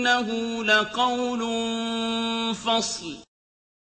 إِنَّهُ لَقَوْلٌ فَصْلٌ.